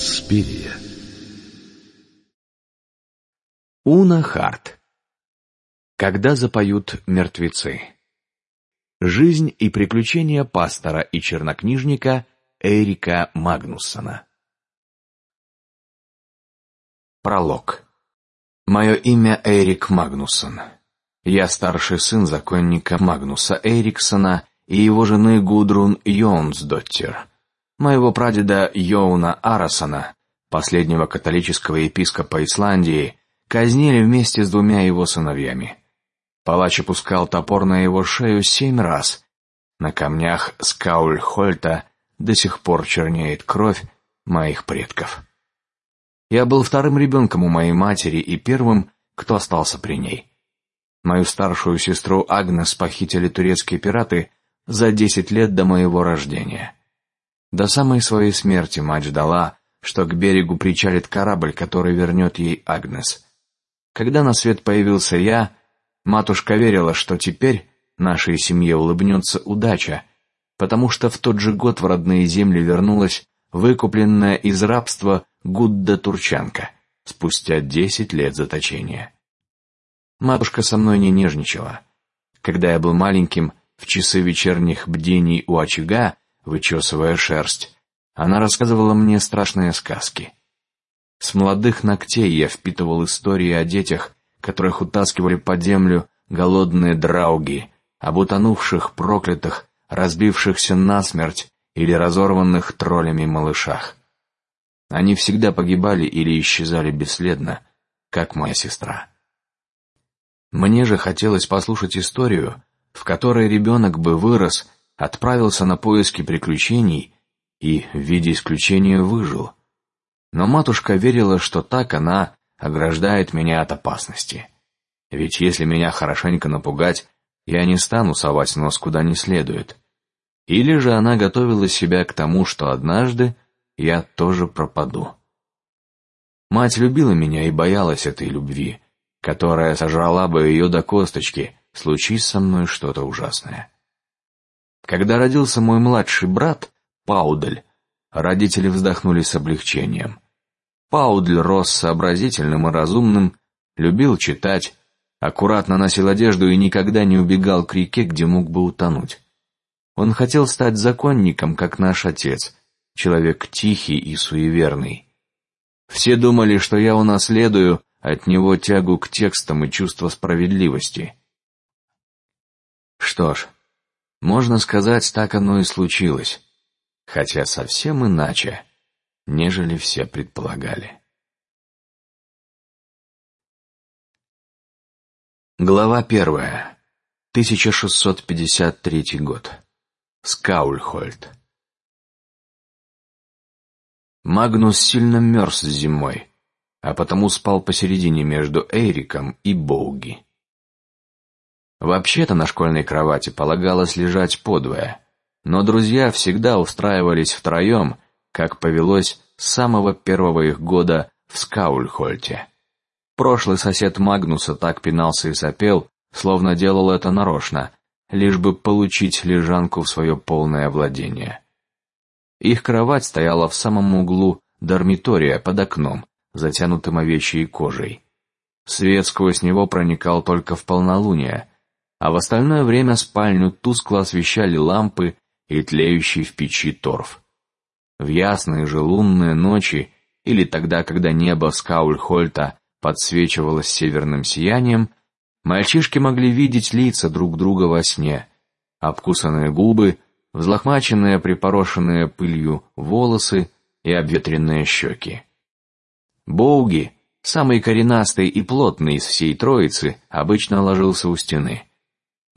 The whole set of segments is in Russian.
Инспирия. Уна Харт. Когда запоют мертвецы. Жизнь и приключения пастора и чернокнижника Эрика Магнуссона. Пролог. Мое имя Эрик Магнуссон. Я старший сын законника Магнуса Эриксона и его жены Гудрун Йонсдоттер, моего прадеда Йоуна Арасона, последнего католического епископа Исландии, казнили вместе с двумя его сыновьями. Палач опускал топор на его шею семь раз. На камнях Скаульхольта до сих пор чернеет кровь моих предков. Я был вторым ребенком у моей матери и первым, кто остался при ней. Мою старшую сестру Агнес похитили турецкие пираты за десять лет до моего рождения. До самой своей смерти мать ждала, что к берегу причалит корабль, который вернет ей Агнес. Когда на свет появился я, матушка верила, что теперь нашей семье улыбнется удача, потому что в тот же год в родные земли вернулась выкупленная из рабства Гудда Турчанка спустя десять лет заточения. Матушка со мной не нежничала. Когда я был маленьким, в часы вечерних бдений у очага, вычесывая шерсть, она рассказывала мне страшные сказки. С молодых ногтей я впитывал истории о детях, которых утаскивали под землю голодные драуги, об утонувших, проклятых, разбившихся насмерть или разорванных троллями малышах. Они всегда погибали или исчезали бесследно, как моя сестра. Мне же хотелось послушать историю, в которой ребенок бы вырос, отправился на поиски приключений и в виде исключения выжил. Но матушка верила, что так она ограждает меня от опасности. Ведь если меня хорошенько напугать, я не стану совать нос куда не следует. Или же она готовила себя к тому, что однажды я тоже пропаду. Мать любила меня и боялась этой любви, которая сожрала бы ее до косточки, случись со мной что-то ужасное. Когда родился мой младший брат Паудель, родители вздохнули с облегчением. Паудль рос сообразительным и разумным, любил читать, аккуратно носил одежду и никогда не убегал к реке, где мог бы утонуть. Он хотел стать законником, как наш отец, человек тихий и суеверный. Все думали, что я унаследую от него тягу к текстам и чувство справедливости. Что ж, можно сказать, так оно и случилось, хотя совсем иначе, нежели все предполагали. Глава первая. 1653 год. Скаульхольд. Магнус сильно мерз зимой, а потому спал посередине между Эриком и Боуги. Вообще-то на школьной кровати полагалось лежать подвое, но друзья всегда устраивались втроем, как повелось с самого первого их года в Скаульхольте. Прошлый сосед Магнуса так пинался и сопел, словно делал это нарочно, лишь бы получить лежанку в свое полное владение. Их кровать стояла в самом углу дармитория под окном, затянутым овечьей кожей. Свет сквозь него проникал только в полнолуние, а в остальное время спальню тускло освещали лампы и тлеющий в печи торф. В ясные же лунные ночи или тогда, когда небо Скаульхольта подсвечивалось северным сиянием, мальчишки могли видеть лица друг друга во сне, обкусанные губы, взлохмаченные, припорошенные пылью волосы и обветренные щеки. Боуги, самый коренастый и плотный из всей троицы, обычно ложился у стены.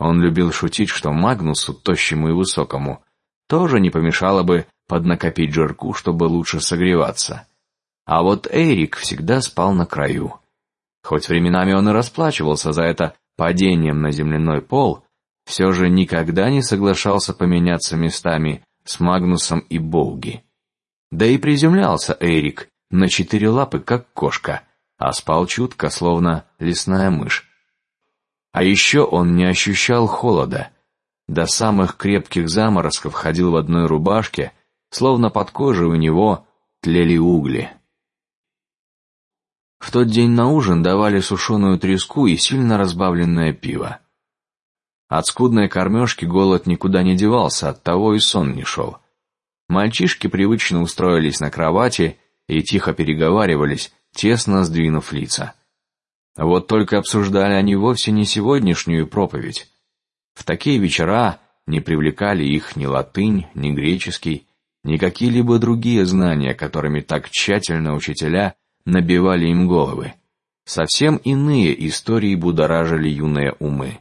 Он любил шутить, что Магнусу, тощему и высокому, тоже не помешало бы поднакопить жирку, чтобы лучше согреваться. А вот Эрик всегда спал на краю. Хоть временами он и расплачивался за это падением на земляной пол, все же никогда не соглашался поменяться местами с Магнусом и Болги. Да и приземлялся Эрик на четыре лапы, как кошка, а спал чутко, словно лесная мышь. А еще он не ощущал холода. До самых крепких заморозков ходил в одной рубашке, словно под кожей у него тлели угли. В тот день на ужин давали сушеную треску и сильно разбавленное пиво. От скудной кормежки голод никуда не девался, от того и сон не шел. Мальчишки привычно устроились на кровати и тихо переговаривались, тесно сдвинув лица. Вот только обсуждали они вовсе не сегодняшнюю проповедь. В такие вечера не привлекали их ни латынь, ни греческий, ни какие-либо другие знания, которыми так тщательно учителя набивали им головы. Совсем иные истории будоражили юные умы.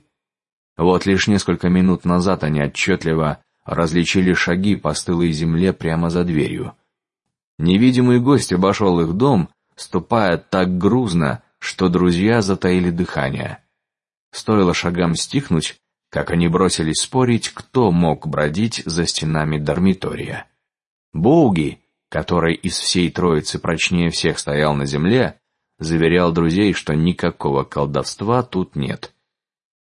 Вот лишь несколько минут назад они отчетливо различили шаги по стылой земле прямо за дверью. Невидимый гость обошел их дом, ступая так грузно, что друзья затаили дыхание. Стоило шагам стихнуть, как они бросились спорить, кто мог бродить за стенами дармитория. Боуги, который из всей троицы прочнее всех стоял на земле, заверял друзей, что никакого колдовства тут нет.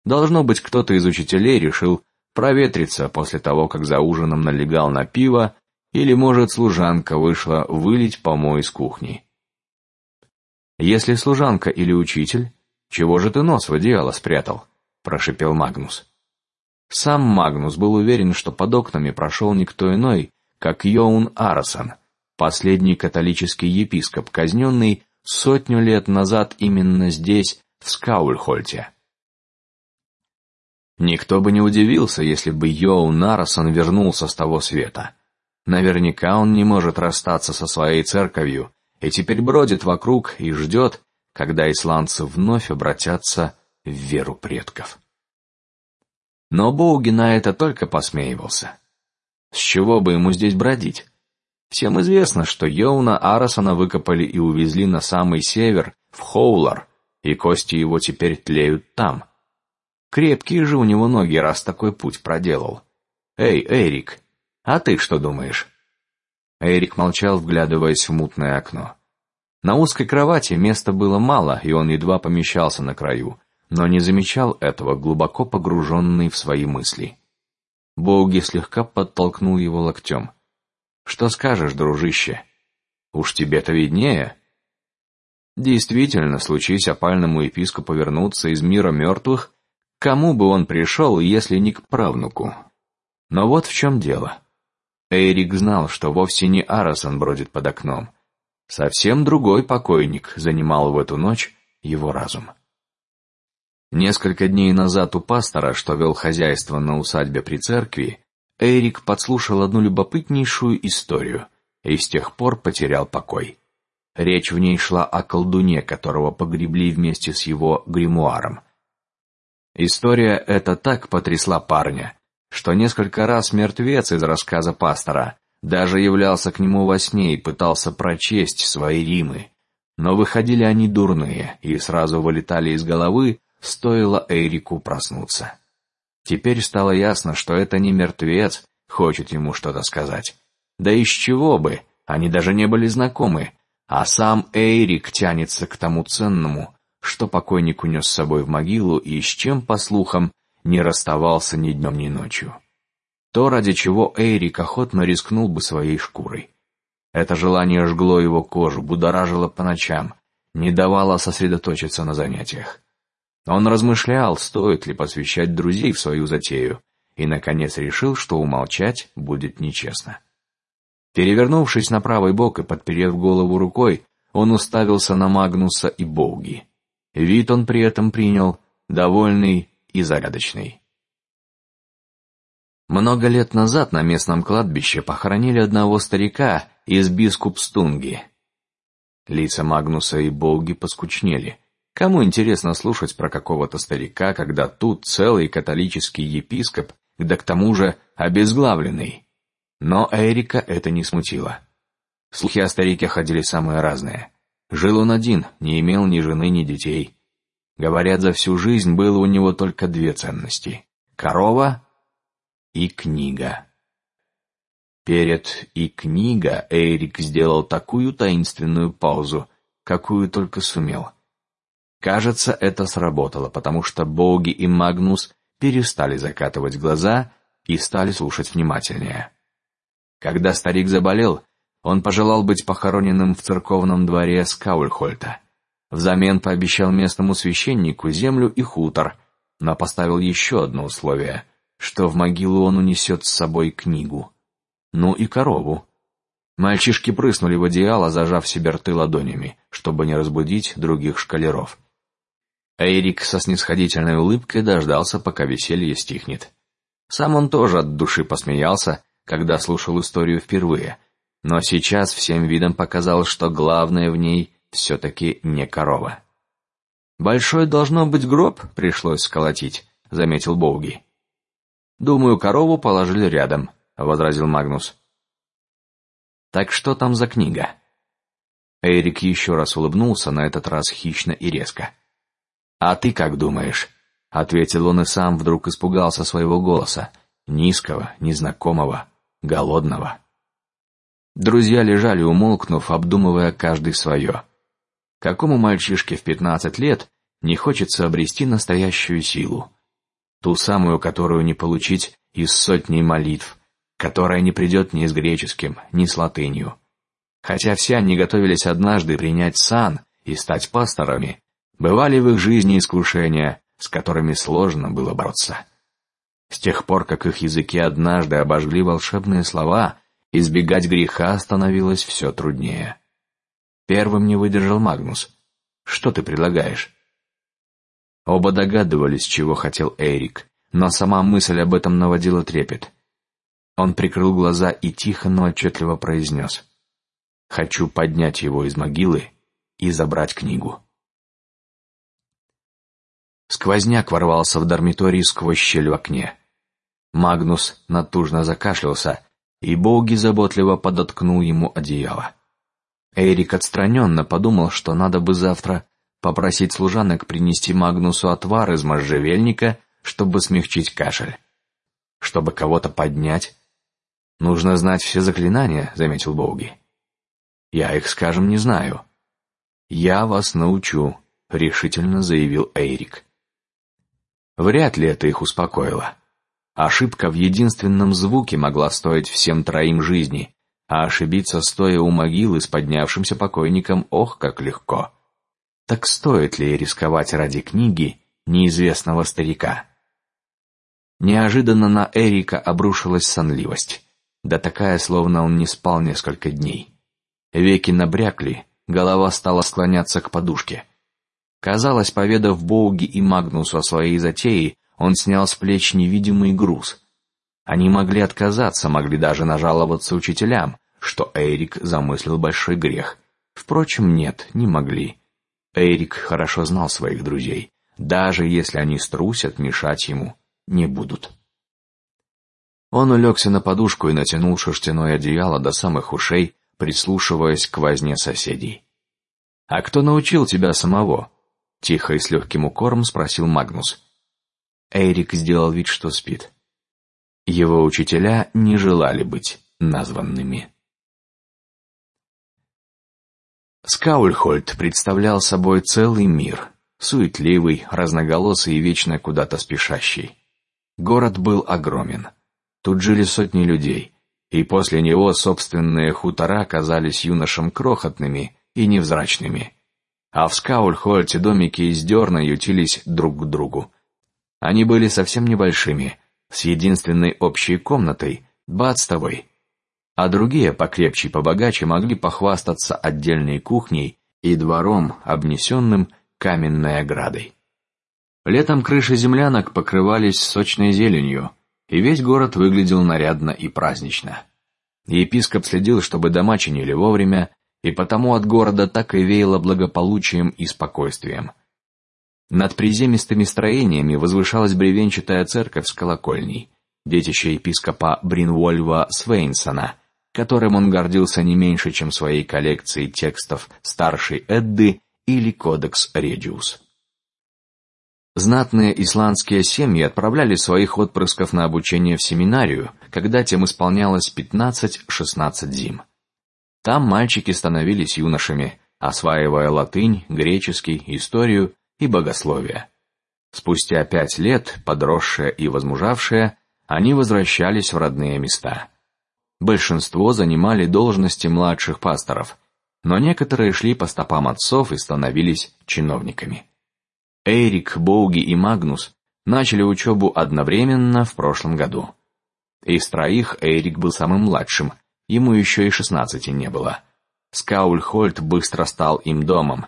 Должно быть, кто-то из учителей решил проветриться после того, как за ужином налегал на пиво, или, может, служанка вышла вылить помой из кухни. Если служанка или учитель, чего же ты нос в одеяло спрятал? прошепел Магнус. Сам Магнус был уверен, что под окнами прошел никто иной, как Йоун Арасон, последний католический епископ, казненный сотню лет назад именно здесь, в Скаульхольте. Никто бы не удивился, если бы Йоу Нарасон вернулся с того света. Наверняка он не может расстаться со своей церковью и теперь бродит вокруг и ждет, когда исландцы вновь обратятся в веру предков. Но Боуги на это только посмеивался. С чего бы ему здесь бродить? Всем известно, что Йоуна Арасона выкопали и увезли на самый север, в Хоулар, и кости его теперь тлеют там. Крепкие же у него ноги, раз такой путь проделал. Эй, Эрик, а ты что думаешь? Эрик молчал, вглядываясь в мутное окно. На узкой кровати места было мало, и он едва помещался на краю, но не замечал этого, глубоко погруженный в свои мысли. Боуги слегка подтолкнул его локтем. Что скажешь, дружище? Уж тебе-то виднее. Действительно, случись опальному епископу вернуться из мира мертвых, Кому бы он пришел, если не к правнуку? Но вот в чем дело. Эрик знал, что вовсе не Арасон бродит под окном. Совсем другой покойник занимал в эту ночь его разум. Несколько дней назад у пастора, что вел хозяйство на усадьбе при церкви, Эрик подслушал одну любопытнейшую историю и с тех пор потерял покой. Речь в ней шла о колдуне, которого погребли вместе с его гримуаром. История эта так потрясла парня, что несколько раз мертвец из рассказа пастора даже являлся к нему во сне и пытался прочесть свои римы, но выходили они дурные и сразу вылетали из головы, стоило Эрику проснуться. Теперь стало ясно, что это не мертвец хочет ему что-то сказать. Да из чего бы? Они даже не были знакомы, а сам Эрик тянется к тому ценному, что покойник унес с собой в могилу и с чем, по слухам, не расставался ни днем ни ночью. То, ради чего Эйрик охотно рискнул бы своей шкурой. Это желание жгло его кожу, будоражило по ночам, не давало сосредоточиться на занятиях. Он размышлял, стоит ли посвящать друзей в свою затею, и наконец решил, что умолчать будет нечестно. Перевернувшись на правый бок и подперев голову рукой, он уставился на Магнуса и Боуги. Вид он при этом принял довольный и загадочный. Много лет назад на местном кладбище похоронили одного старика из Бискупстунги. Лица Магнуса и Болги поскучнели. Кому интересно слушать про какого-то старика, когда тут целый католический епископ, да к тому же обезглавленный? Но Эрика это не смутило. Слухи о старике ходили самые разные. Жил он один, не имел ни жены, ни детей. Говорят, за всю жизнь было у него только две ценности: корова и книга. Перед и книга Эрик сделал такую таинственную паузу, какую только сумел. Кажется, это сработало, потому что Боги и Магнус перестали закатывать глаза и стали слушать внимательнее. Когда старик заболел, Он пожелал быть похороненным в церковном дворе Скаульхольта. Взамен пообещал местному священнику землю и хутор, но поставил еще одно условие, что в могилу он унесет с собой книгу, ну и корову. Мальчишки прыснули в одеяло, зажав себе рты ладонями, чтобы не разбудить других шкалеров. Эрик со снисходительной улыбкой дождался, пока веселье стихнет. Сам он тоже от души посмеялся, когда слушал историю впервые, но сейчас всем видом показал, что главное в ней все-таки не корова. Большой должно быть гроб, пришлось сколотить, заметил Боуги. Думаю, корову положили рядом, возразил Магнус. Так что там за книга? Эрик еще раз улыбнулся, на этот раз хищно и резко. А ты как думаешь? ответил он и сам вдруг испугался своего голоса, низкого, незнакомого, голодного. Друзья лежали умолкнув, обдумывая каждый свое. Какому мальчишке в пятнадцать лет не хочется обрести настоящую силу, ту самую, которую не получить из сотни молитв, которая не придет ни с греческим, ни с латынью. Хотя все они готовились однажды принять сан и стать пасторами, бывали в их жизни искушения, с которыми сложно было бороться. С тех пор, как их языки однажды обожгли волшебные слова, избегать греха становилось все труднее. Первым не выдержал Магнус. Что ты предлагаешь? Оба догадывались, чего хотел Эрик, но сама мысль об этом наводила трепет. Он прикрыл глаза и тихо, но отчетливо произнес: "Хочу поднять его из могилы и забрать книгу". Сквозняк ворвался в дармиторий сквозь щель в окне. Магнус натужно закашлялся, и Боуги заботливо подоткнул ему одеяло. Эрик отстраненно подумал, что надо бы завтра попросить служанок принести Магнусу отвар из можжевельника, чтобы смягчить кашель. Чтобы кого-то поднять, нужно знать все заклинания, заметил Боуги. Я их, скажем, не знаю. Я вас научу, решительно заявил Эрик. Вряд ли это их успокоило. Ошибка в единственном звуке могла стоить всем троим жизни, а ошибиться стоя у могилы с поднявшимся покойником, ох, как легко. Так стоит ли рисковать ради книги неизвестного старика? Неожиданно на Эрика обрушилась сонливость, да такая, словно он не спал несколько дней. Веки набрякли, голова стала склоняться к подушке. Казалось, поведав Боуги и Магнусу о своей затее, он снял с плеч невидимый груз. Они могли отказаться, могли даже нажаловаться учителям, что Эрик замыслил большой грех. Впрочем, нет, не могли. Эрик хорошо знал своих друзей. Даже если они струсят, мешать ему не будут. Он улегся на подушку и натянул шерстяное одеяло до самых ушей, прислушиваясь к возне соседей. А кто научил тебя самого? Тихо и с легким укором спросил Магнус. Эрик сделал вид, что спит. Его учителя не желали быть названными. Скаульхольд представлял собой целый мир, суетливый, разноголосый и вечно куда-то спешащий. Город был огромен. Тут жили сотни людей, и после него собственные хутора казались юношам крохотными и невзрачными а в Скаульхольте домики из дерна ютились друг к другу. Они были совсем небольшими, с единственной общей комнатой, бадстовой, а другие покрепче и побогаче могли похвастаться отдельной кухней и двором, обнесенным каменной оградой. Летом крыши землянок покрывались сочной зеленью, и весь город выглядел нарядно и празднично. Епископ следил, чтобы дома чинили вовремя, и потому от города так и веяло благополучием и спокойствием. Над приземистыми строениями возвышалась бревенчатая церковь с колокольней, детище епископа Бринвольва Свейнсона, которым он гордился не меньше, чем своей коллекцией текстов старшей Эдды или Кодекс Редиус. Знатные исландские семьи отправляли своих отпрысков на обучение в семинарию, когда тем исполнялось 15-16 зим. Там мальчики становились юношами, осваивая латынь, греческий, историю и богословие. Спустя пять лет, подросшие и возмужавшие, они возвращались в родные места. Большинство занимали должности младших пасторов, но некоторые шли по стопам отцов и становились чиновниками. Эрик, Боуги и Магнус начали учебу одновременно в прошлом году. Из троих Эрик был самым младшим, ему еще и шестнадцати не было. Скаульхольд быстро стал им домом.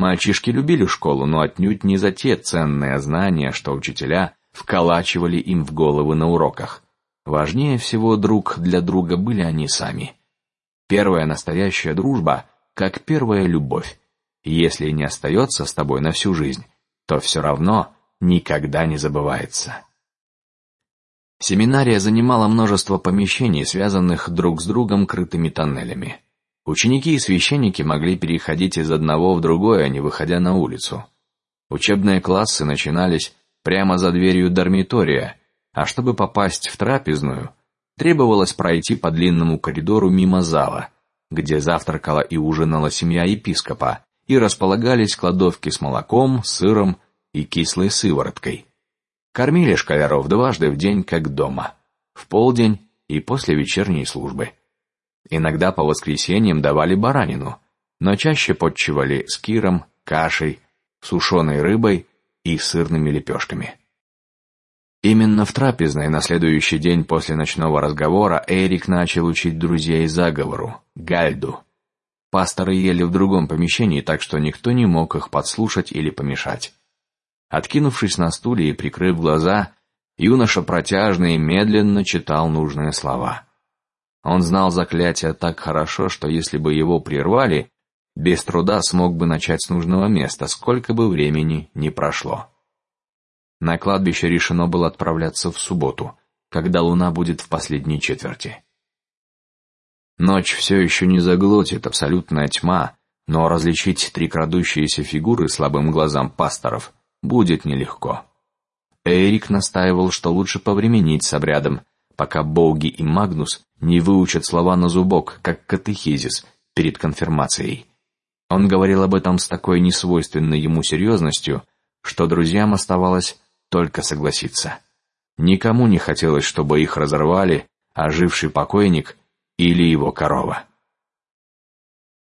Мальчишки любили школу, но отнюдь не за те ценные знания, что учителя вколачивали им в головы на уроках. Важнее всего друг для друга были они сами. Первая настоящая дружба, как первая любовь. Если не остается с тобой на всю жизнь, то все равно никогда не забывается. Семинария занимала множество помещений, связанных друг с другом крытыми тоннелями. Ученики и священники могли переходить из одного в другое, не выходя на улицу. Учебные классы начинались прямо за дверью дармитория, а чтобы попасть в трапезную, требовалось пройти по длинному коридору мимо зала, где завтракала и ужинала семья епископа, и располагались кладовки с молоком, сыром и кислой сывороткой. Кормили школяров дважды в день, как дома, в полдень и после вечерней службы. Иногда по воскресеньям давали баранину, но чаще подчивали скиром, кашей, сушеной рыбой и сырными лепешками. Именно в трапезной на следующий день после ночного разговора Эрик начал учить друзей заговору, гальду. Пасторы ели в другом помещении, так что никто не мог их подслушать или помешать. Откинувшись на стуле и прикрыв глаза, юноша протяжно и медленно читал нужные слова. Он знал заклятие так хорошо, что если бы его прервали, без труда смог бы начать с нужного места, сколько бы времени ни прошло. На кладбище решено было отправляться в субботу, когда луна будет в последней четверти. Ночь все еще не заглотит абсолютная тьма, но различить три крадущиеся фигуры слабым глазам пасторов будет нелегко. Эрик настаивал, что лучше повременить с обрядом, пока Боуги и Магнус не выучат слова на зубок, как катехизис перед конфирмацией. Он говорил об этом с такой несвойственной ему серьезностью, что друзьям оставалось только согласиться. Никому не хотелось, чтобы их разорвали оживший покойник или его корова.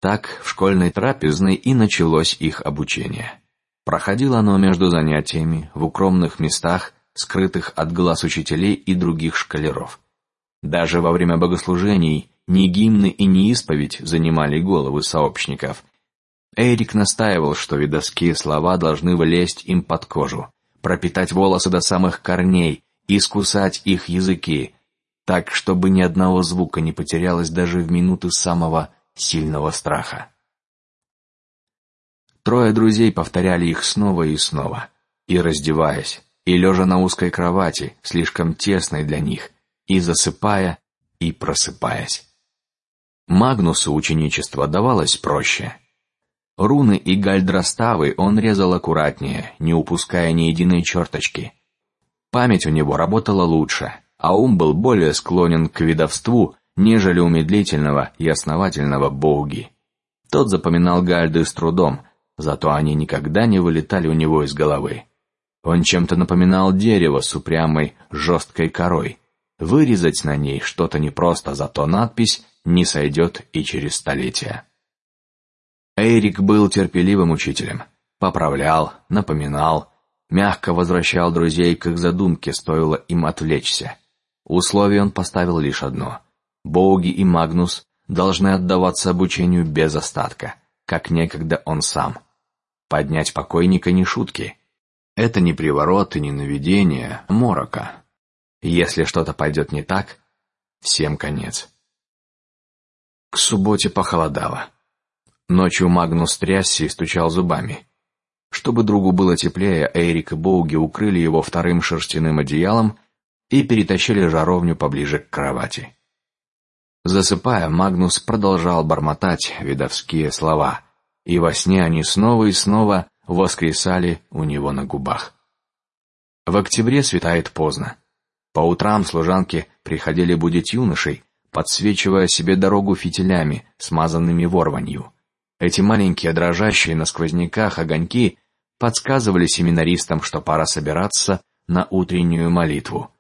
Так в школьной трапезной и началось их обучение. Проходило оно между занятиями в укромных местах, скрытых от глаз учителей и других школяров. Даже во время богослужений ни гимны и ни исповедь занимали головы сообщников. Эрик настаивал, что видовские слова должны влезть им под кожу, пропитать волосы до самых корней, искусать их языки, так, чтобы ни одного звука не потерялось даже в минуты самого сильного страха. Трое друзей повторяли их снова и снова, и раздеваясь, и лежа на узкой кровати, слишком тесной для них, и засыпая, и просыпаясь. Магнусу ученичество давалось проще. Руны и гальдраставы он резал аккуратнее, не упуская ни единой черточки. Память у него работала лучше, а ум был более склонен к видовству, нежели у медлительного и основательного Боуги. Тот запоминал гальды с трудом, зато они никогда не вылетали у него из головы. Он чем-то напоминал дерево с упрямой жесткой корой. Вырезать на ней что-то непросто, зато надпись не сойдет и через столетия. Эрик был терпеливым учителем, поправлял, напоминал, мягко возвращал друзей к их задумке, стоило им отвлечься. Условие он поставил лишь одно: Боги и Магнус должны отдаваться обучению без остатка, как некогда он сам. Поднять покойника не шутки. Это не приворот и не наведение, а морока. Если что-то пойдет не так, всем конец. К субботе похолодало. Ночью Магнус трясся и стучал зубами. Чтобы другу было теплее, Эрик и Боуги укрыли его вторым шерстяным одеялом и перетащили жаровню поближе к кровати. Засыпая, Магнус продолжал бормотать видовские слова и во сне они снова и снова воскресали у него на губах. В октябре светает поздно. По утрам служанки приходили будить юношей, подсвечивая себе дорогу фитилями, смазанными ворванью. Эти маленькие дрожащие на сквозняках огоньки подсказывали семинаристам, что пора собираться на утреннюю молитву.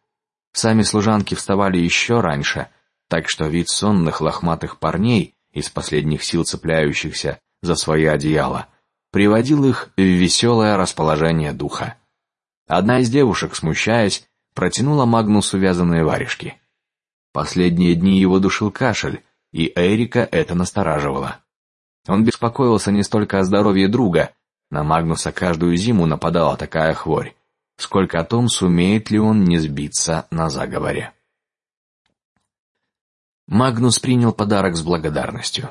Сами служанки вставали еще раньше, так что вид сонных лохматых парней из последних сил цепляющихся за свои одеяла приводил их в веселое расположение духа. Одна из девушек, смущаясь, протянула Магнусу вязаные варежки. Последние дни его душил кашель, и Эрика это настораживало. Он беспокоился не столько о здоровье друга, на Магнуса каждую зиму нападала такая хворь, сколько о том, сумеет ли он не сбиться на заговоре. Магнус принял подарок с благодарностью.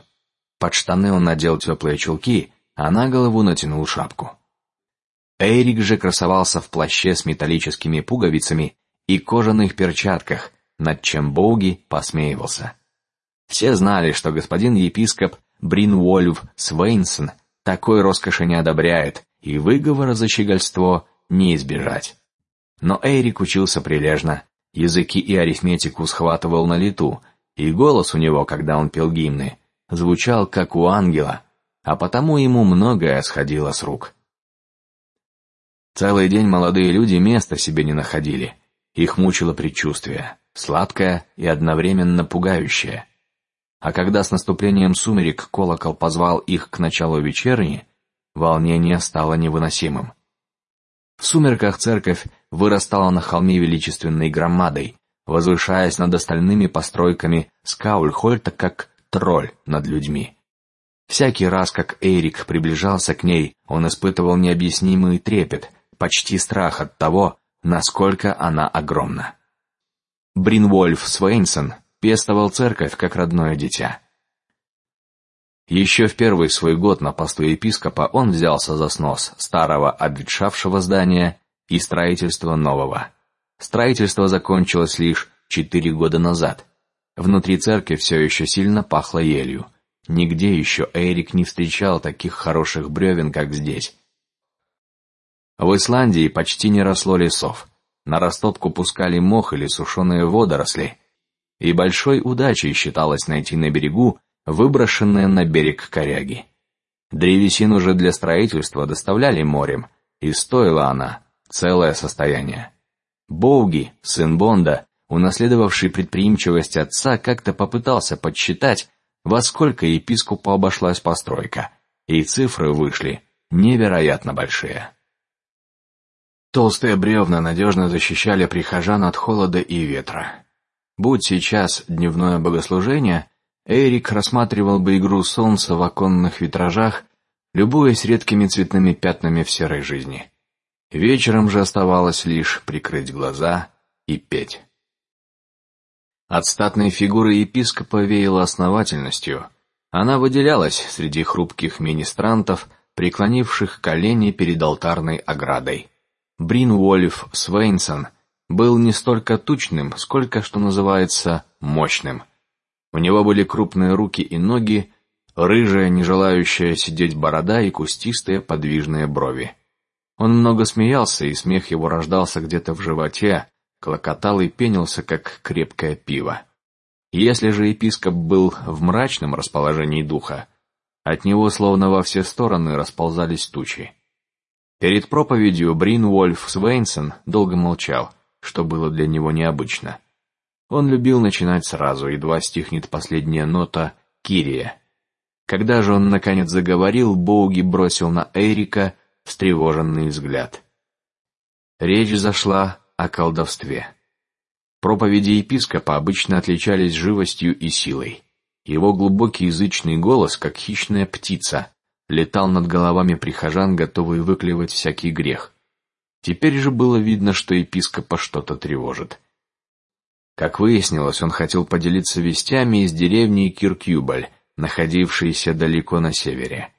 Под штаны он надел теплые чулки, а на голову натянул шапку. Эрик же красовался в плаще с металлическими пуговицами и кожаных перчатках, над чем Боуги посмеивался. Все знали, что господин епископ Бринвольф Свейнсон такой роскоши не одобряет, и выговора за щегольство не избежать. Но Эрик учился прилежно, языки и арифметику схватывал на лету, и голос у него, когда он пел гимны, звучал как у ангела, а потому ему многое сходило с рук. Целый день молодые люди места себе не находили. Их мучило предчувствие, сладкое и одновременно пугающее. А когда с наступлением сумерек колокол позвал их к началу вечерни, волнение стало невыносимым. В сумерках церковь вырастала на холме величественной громадой, возвышаясь над остальными постройками Скаульхольта как тролль над людьми. Всякий раз, как Эрик приближался к ней, он испытывал необъяснимый трепет, почти страх от того, насколько она огромна. Бринвольф Свейнсон пестовал церковь как родное дитя. Еще в первый свой год на посту епископа он взялся за снос старого обветшавшего здания и строительство нового. Строительство закончилось лишь четыре года назад. Внутри церкви все еще сильно пахло елью. Нигде еще Эрик не встречал таких хороших бревен, как здесь. В Исландии почти не росло лесов. На растопку пускали мох или сушеные водоросли. И большой удачей считалось найти на берегу выброшенные на берег коряги. Древесину же для строительства доставляли морем, и стоила она целое состояние. Боуги, сын Бонда, унаследовавший предприимчивость отца, как-то попытался подсчитать, во сколько епископу обошлась постройка, и цифры вышли невероятно большие. Толстые бревна надежно защищали прихожан от холода и ветра. Будь сейчас дневное богослужение, Эрик рассматривал бы игру солнца в оконных витражах, любуясь редкими цветными пятнами в серой жизни. Вечером же оставалось лишь прикрыть глаза и петь. От статной фигуры епископа веяло основательностью. Она выделялась среди хрупких министрантов, преклонивших колени перед алтарной оградой. Брин Уоллиф Свейнсон был не столько тучным, сколько, что называется, мощным. У него были крупные руки и ноги, рыжая, не желающая сидеть борода и кустистые подвижные брови. Он много смеялся, и смех его рождался где-то в животе, клокотал и пенился, как крепкое пиво. Если же епископ был в мрачном расположении духа, от него словно во все стороны расползались тучи. Перед проповедью Брин Вольф Свейнсон долго молчал, что было для него необычно. Он любил начинать сразу, едва стихнет последняя нота Кирия. Когда же он наконец заговорил, Боуги бросил на Эрика встревоженный взгляд. Речь зашла о колдовстве. Проповеди епископа обычно отличались живостью и силой. Его глубокий язычный голос, как хищная птица, летал над головами прихожан, готовые выклевать всякий грех. Теперь же было видно, что епископа что-то тревожит. Как выяснилось, он хотел поделиться вестями из деревни Киркюбаль, находившейся далеко на севере.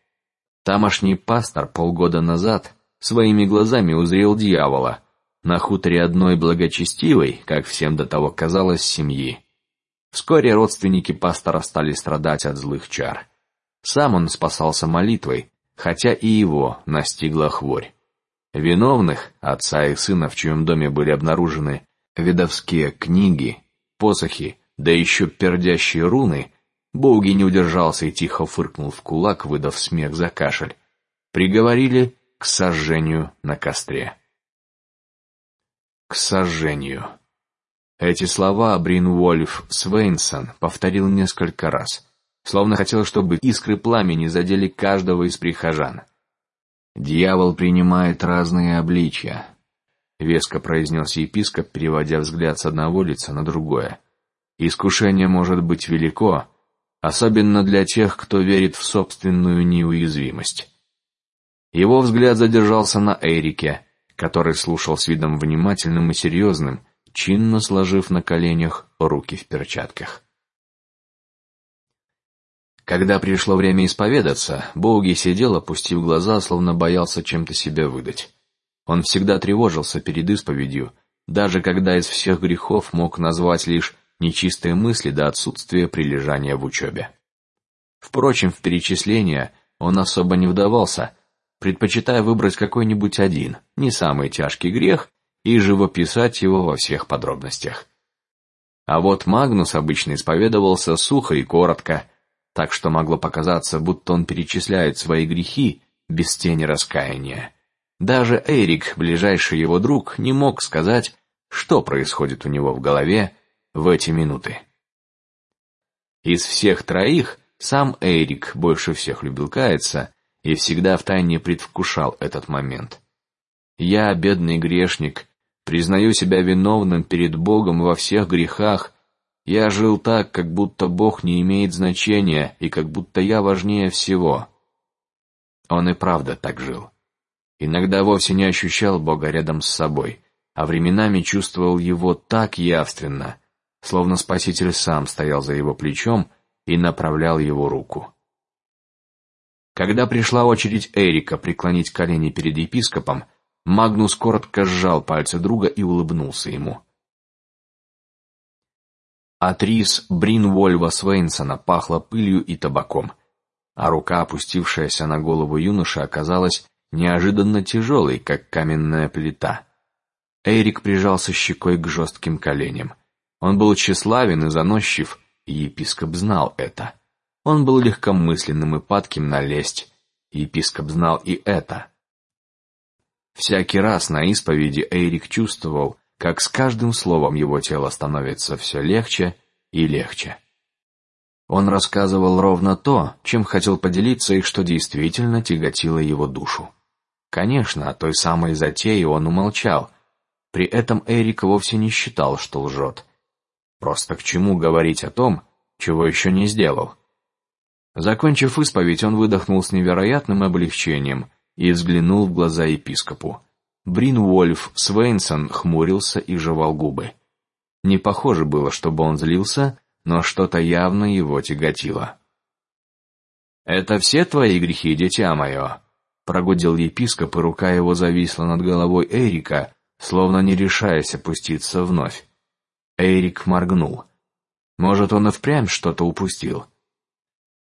Тамошний пастор полгода назад своими глазами узрел дьявола на хуторе одной благочестивой, как всем до того казалось, семьи. Вскоре родственники пастора стали страдать от злых чар. Сам он спасался молитвой, хотя и его настигла хворь. Виновных, отца и сына, в чьем доме были обнаружены видовские книги, посохи, да еще пердящие руны, Боуги не удержался и тихо фыркнул в кулак, выдав смех за кашель. Приговорили к сожжению на костре. К сожжению. Эти слова Бринвольф Свейнсон повторил несколько раз, словно хотел, чтобы искры пламени задели каждого из прихожан. Дьявол принимает разные обличья, веско произнес епископ, переводя взгляд с одного лица на другое. Искушение может быть велико, особенно для тех, кто верит в собственную неуязвимость. Его взгляд задержался на Эрике, который слушал с видом внимательным и серьезным, чинно сложив на коленях руки в перчатках. Когда пришло время исповедаться, Боуги сидел, опустив глаза, словно боялся чем-то себя выдать. Он всегда тревожился перед исповедью, даже когда из всех грехов мог назвать лишь нечистые мысли до отсутствия прилежания в учебе. Впрочем, в перечисления он особо не вдавался, предпочитая выбрать какой-нибудь один, не самый тяжкий грех, и живописать его во всех подробностях. А вот Магнус обычно исповедовался сухо и коротко, так что могло показаться, будто он перечисляет свои грехи без тени раскаяния. Даже Эрик, ближайший его друг, не мог сказать, что происходит у него в голове в эти минуты. Из всех троих сам Эрик больше всех любил каяться и всегда втайне предвкушал этот момент. Я, бедный грешник, признаю себя виновным перед Богом во всех грехах. Я жил так, как будто Бог не имеет значения и как будто я важнее всего. Он и правда так жил. Иногда вовсе не ощущал Бога рядом с собой, а временами чувствовал его так явственно, словно Спаситель сам стоял за его плечом и направлял его руку. Когда пришла очередь Эрика преклонить колени перед епископом, Магнус коротко сжал пальцы друга и улыбнулся ему. От рис Бринвольва Свейнсона пахло пылью и табаком, а рука, опустившаяся на голову юноши, оказалась неожиданно тяжелый, как каменная плита. Эрик прижался щекой к жестким коленям. Он был тщеславен и заносчив, и епископ знал это. Он был легкомысленным и падким на лесть. Епископ знал и это. Всякий раз на исповеди Эрик чувствовал, как с каждым словом его тело становится все легче и легче. Он рассказывал ровно то, чем хотел поделиться и что действительно тяготило его душу. Конечно, о той самой затее он умолчал. При этом Эрик вовсе не считал, что лжет. Просто к чему говорить о том, чего еще не сделал? Закончив исповедь, он выдохнул с невероятным облегчением и взглянул в глаза епископу. Бринвольф Свейнсон хмурился и жевал губы. Не похоже было, чтобы он злился, но что-то явно его тяготило. Это все твои грехи, дитя мое? прогудел епископ, и рука его зависла над головой Эрика, словно не решаясь опуститься вновь. Эрик моргнул. Может, он и впрямь что-то упустил.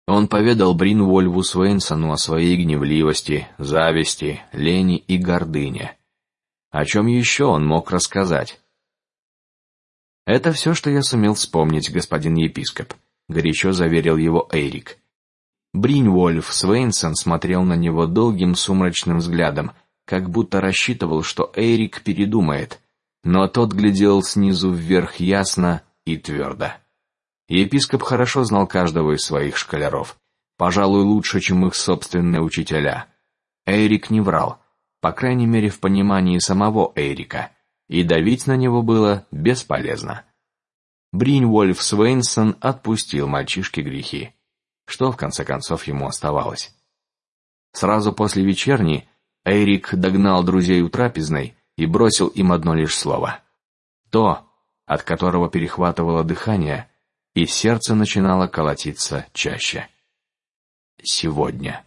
Он поведал Бринвольву Свенсону о своей гневливости, зависти, лени и гордыне. О чем еще он мог рассказать? Это все, что я сумел вспомнить, господин епископ, горячо заверил его Эрик. Бринвольф Свейнсон смотрел на него долгим сумрачным взглядом, как будто рассчитывал, что Эрик передумает, но тот глядел снизу вверх ясно и твердо. Епископ хорошо знал каждого из своих школяров, пожалуй, лучше, чем их собственные учителя. Эрик не врал, по крайней мере в понимании самого Эрика, и давить на него было бесполезно. Бринвольф Свейнсон отпустил мальчишке грехи что в конце концов ему оставалось. Сразу после вечерни Эрик догнал друзей у трапезной и бросил им одно лишь слово: то, от которого перехватывало дыхание и сердце начинало колотиться чаще. Сегодня.